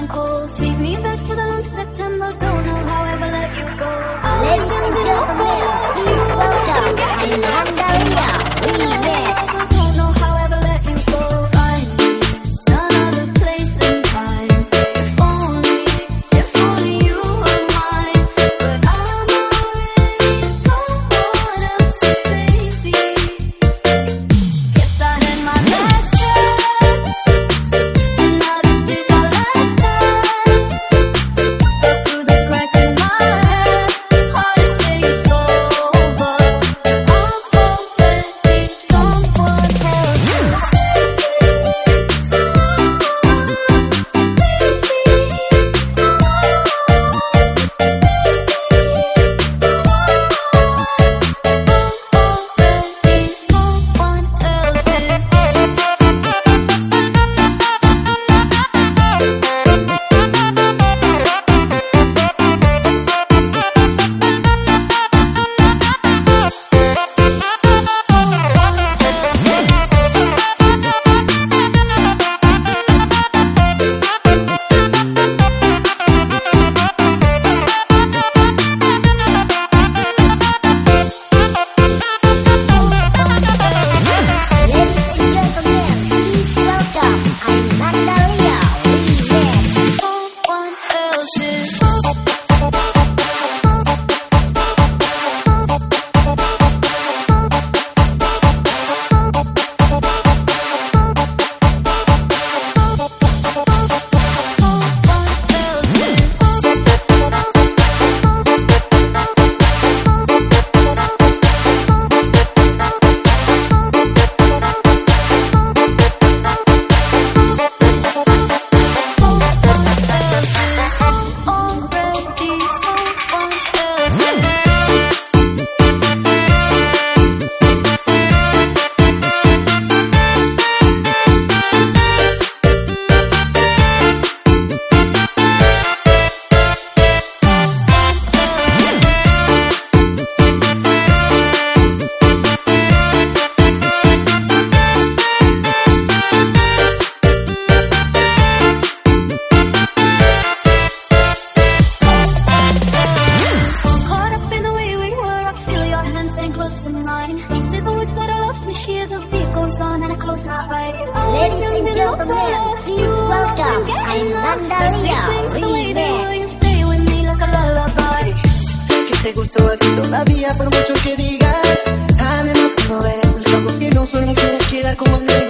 and cold. Take me back to the long September. Don't know how I ever let you go. Ladies and hands getting close to mine. You say the words that I love to hear, the beat goes on and I close my eyes. Ladies and gentlemen, please welcome Will you Remix. stay with me like a lullaby? Sé que te gustó a ti todavía por mucho que digas Además puedo ver en tus ojos que no solo quieres quedar conmigo